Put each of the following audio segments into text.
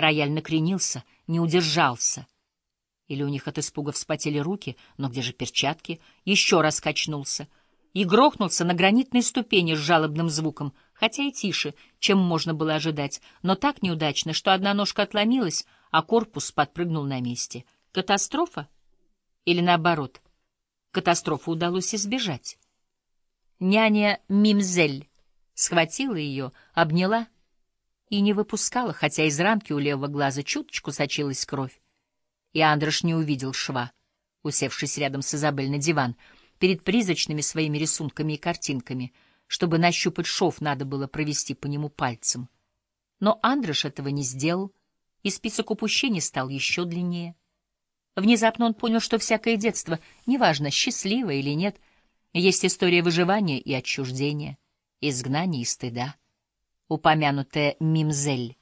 Рояль накренился, не удержался. Или у них от испуга вспотели руки, но где же перчатки? Еще раз качнулся и грохнулся на гранитной ступени с жалобным звуком, хотя и тише, чем можно было ожидать, но так неудачно, что одна ножка отломилась, а корпус подпрыгнул на месте. Катастрофа? Или наоборот? Катастрофу удалось избежать. Няня Мимзель схватила ее, обняла и не выпускала, хотя из рамки у левого глаза чуточку сочилась кровь. И Андрош не увидел шва, усевшись рядом с Изабель на диван, перед призрачными своими рисунками и картинками. Чтобы нащупать шов, надо было провести по нему пальцем. Но Андрош этого не сделал, и список упущений стал еще длиннее. Внезапно он понял, что всякое детство, неважно, счастливое или нет, есть история выживания и отчуждения, изгнания и стыда. Упомянутая Мимзель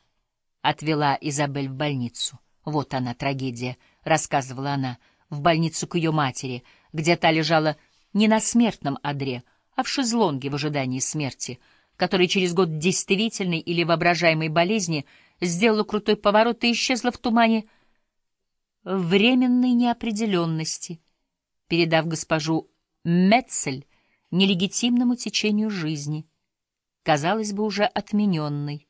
отвела Изабель в больницу. Вот она, трагедия, — рассказывала она, — в больницу к ее матери, где та лежала не на смертном одре, а в шезлонге в ожидании смерти, который через год действительной или воображаемой болезни сделала крутой поворот и исчезла в тумане временной неопределенности, передав госпожу Метцель нелегитимному течению жизни, казалось бы, уже отмененной.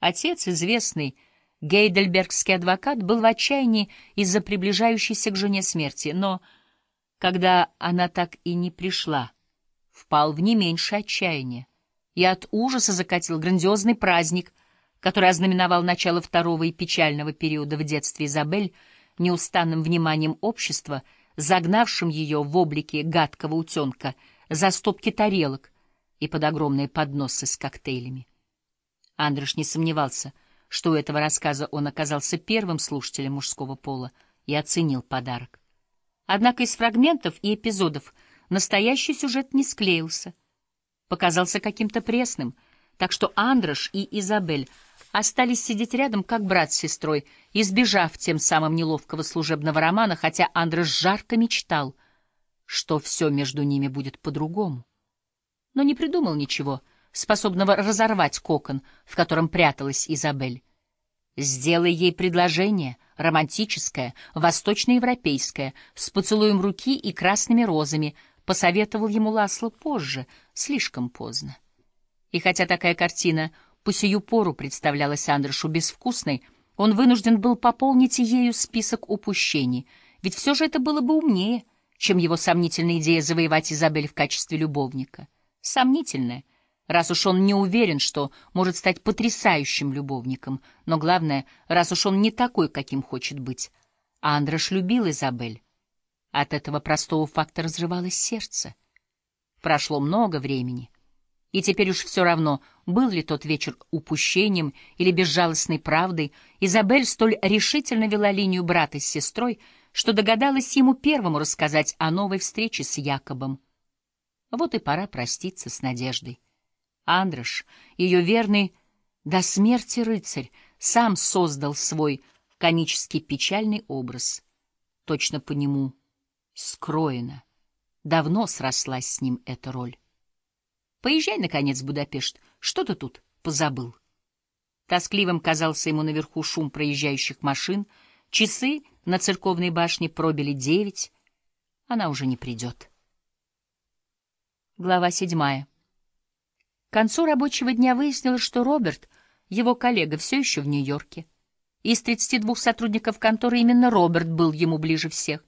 Отец, известный гейдельбергский адвокат, был в отчаянии из-за приближающейся к жене смерти, но, когда она так и не пришла, впал в не меньшее отчаяние и от ужаса закатил грандиозный праздник, который ознаменовал начало второго и печального периода в детстве Изабель, неустанным вниманием общества, загнавшим ее в облике гадкого утенка за стопки тарелок и под огромные подносы с коктейлями. Андреш не сомневался, что у этого рассказа он оказался первым слушателем мужского пола и оценил подарок. Однако из фрагментов и эпизодов настоящий сюжет не склеился, показался каким-то пресным, так что Андрош и Изабель остались сидеть рядом, как брат с сестрой, избежав тем самым неловкого служебного романа, хотя Андрес жарко мечтал, что все между ними будет по-другому. Но не придумал ничего, способного разорвать кокон, в котором пряталась Изабель. Сделай ей предложение, романтическое, восточноевропейское, с поцелуем руки и красными розами, посоветовал ему Ласло позже, слишком поздно. И хотя такая картина — по сию пору представлялась Андрешу безвкусной, он вынужден был пополнить ею список упущений, ведь все же это было бы умнее, чем его сомнительная идея завоевать Изабель в качестве любовника. Сомнительная, раз уж он не уверен, что может стать потрясающим любовником, но главное, раз уж он не такой, каким хочет быть. А Андреш любил Изабель. От этого простого факта разрывалось сердце. Прошло много времени — и теперь уж все равно, был ли тот вечер упущением или безжалостной правдой, Изабель столь решительно вела линию брата с сестрой, что догадалась ему первому рассказать о новой встрече с Якобом. Вот и пора проститься с надеждой. Андрош, ее верный до смерти рыцарь, сам создал свой комический печальный образ. Точно по нему скроена. Давно срослась с ним эта роль. Поезжай, наконец, в Будапешт. Что ты тут позабыл? Тоскливым казался ему наверху шум проезжающих машин. Часы на церковной башне пробили девять. Она уже не придет. Глава седьмая. К концу рабочего дня выяснилось, что Роберт, его коллега, все еще в Нью-Йорке. Из 32 сотрудников конторы именно Роберт был ему ближе всех.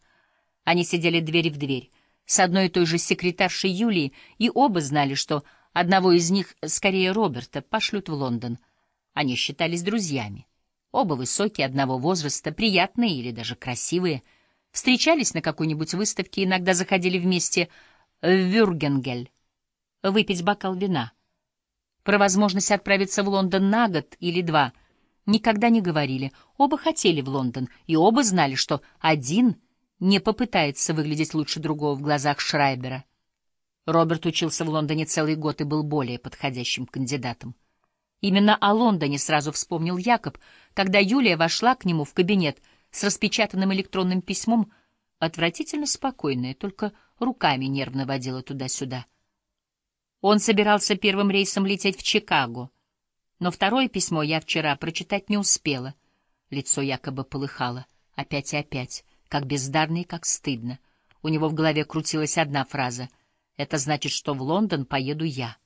Они сидели дверь в дверь с одной и той же секретаршей Юлией, и оба знали, что одного из них, скорее Роберта, пошлют в Лондон. Они считались друзьями. Оба высокие, одного возраста, приятные или даже красивые. Встречались на какой-нибудь выставке, иногда заходили вместе в Вюргенгель выпить бокал вина. Про возможность отправиться в Лондон на год или два никогда не говорили. Оба хотели в Лондон, и оба знали, что один — не попытается выглядеть лучше другого в глазах Шрайбера. Роберт учился в Лондоне целый год и был более подходящим кандидатом. Именно о Лондоне сразу вспомнил Якоб, когда Юлия вошла к нему в кабинет с распечатанным электронным письмом, отвратительно спокойная, только руками нервно водила туда-сюда. Он собирался первым рейсом лететь в Чикаго, но второе письмо я вчера прочитать не успела. Лицо якобы полыхало, опять и опять, как бездарно и как стыдно. У него в голове крутилась одна фраза. «Это значит, что в Лондон поеду я».